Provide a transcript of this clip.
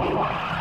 Wow.